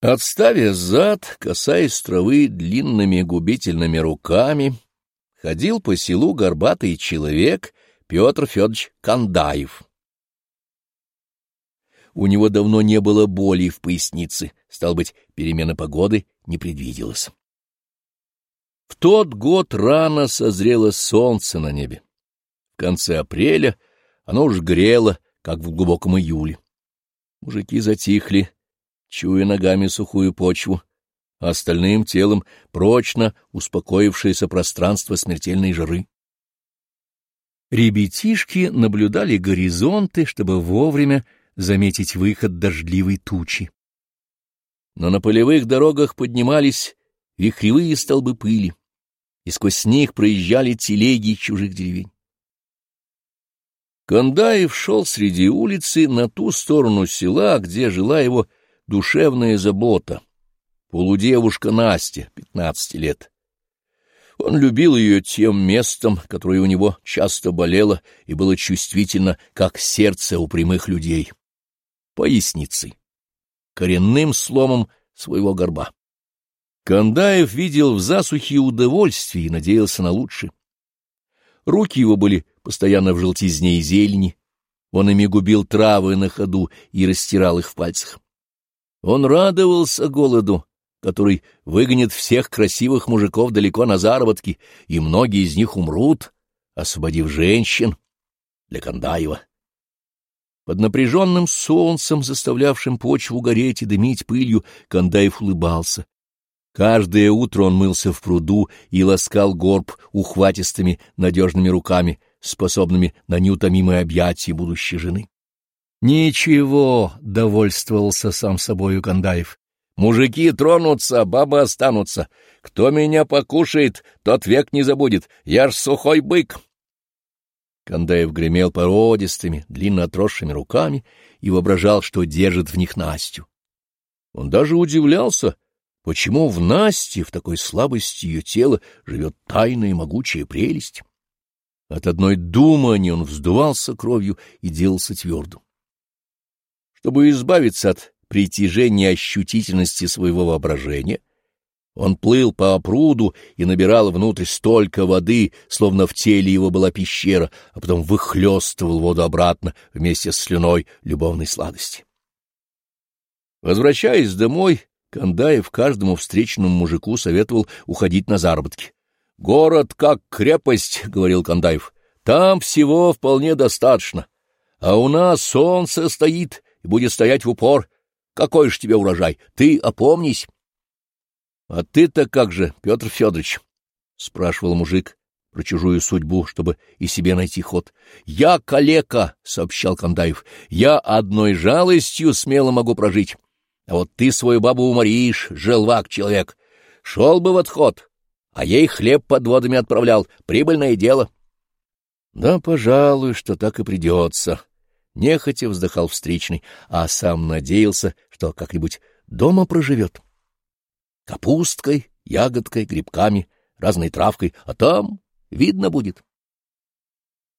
Отставя зад, касаясь травы длинными губительными руками, ходил по селу горбатый человек Петр Федорович Кандаев. У него давно не было боли в пояснице, стал быть, перемена погоды не предвиделась. В тот год рано созрело солнце на небе. В конце апреля оно уж грело, как в глубоком июле. Мужики затихли, чуя ногами сухую почву, а остальным телом прочно успокоившееся пространство смертельной жары. Ребятишки наблюдали горизонты, чтобы вовремя заметить выход дождливой тучи. Но на полевых дорогах поднимались вихревые столбы пыли, и сквозь них проезжали телеги чужих деревень. Кандаев шел среди улицы на ту сторону села, где жила его душевная забота. Полудевушка Настя, пятнадцати лет. Он любил ее тем местом, которое у него часто болело и было чувствительно, как сердце у прямых людей. Поясницей, коренным сломом своего горба. Кандаев видел в засухе удовольствие и надеялся на лучшее. Руки его были постоянно в желтизне и зелени, он ими губил травы на ходу и растирал их в пальцах. Он радовался голоду, который выгонит всех красивых мужиков далеко на заработки, и многие из них умрут, освободив женщин для Кандаева. Под напряженным солнцем, заставлявшим почву гореть и дымить пылью, Кандаев улыбался. Каждое утро он мылся в пруду и ласкал горб ухватистыми надежными руками, способными на неутомимое объятие будущей жены. Ничего, — довольствовался сам собою Кандаев. Мужики тронутся, бабы останутся. Кто меня покушает, тот век не забудет. Я ж сухой бык. Кандаев гремел породистыми, длинно отросшими руками и воображал, что держит в них Настю. Он даже удивлялся, почему в Насте, в такой слабости ее тела, живет тайная и могучая прелесть. От одной думания он вздувался кровью и делался твердым. Чтобы избавиться от притяжения ощутительности своего воображения, он плыл по пруду и набирал внутрь столько воды, словно в теле его была пещера, а потом выхлестывал воду обратно вместе с слюной любовной сладости. Возвращаясь домой, Кандаев каждому встречному мужику советовал уходить на заработки. — Город как крепость, — говорил Кандаев, — там всего вполне достаточно. А у нас солнце стоит, и будет стоять в упор. Какой ж тебе урожай? Ты опомнись. — А ты-то как же, Петр Федорович? — спрашивал мужик про чужую судьбу, чтобы и себе найти ход. — Я калека, — сообщал Кандаев. — Я одной жалостью смело могу прожить. А вот ты свою бабу уморишь, желвак человек. Шел бы в отход, а ей хлеб под водами отправлял. Прибыльное дело. — Да, пожалуй, что так и придется, Нехотя вздыхал встречный, а сам надеялся, что как-нибудь дома проживет. Капусткой, ягодкой, грибками, разной травкой, а там видно будет.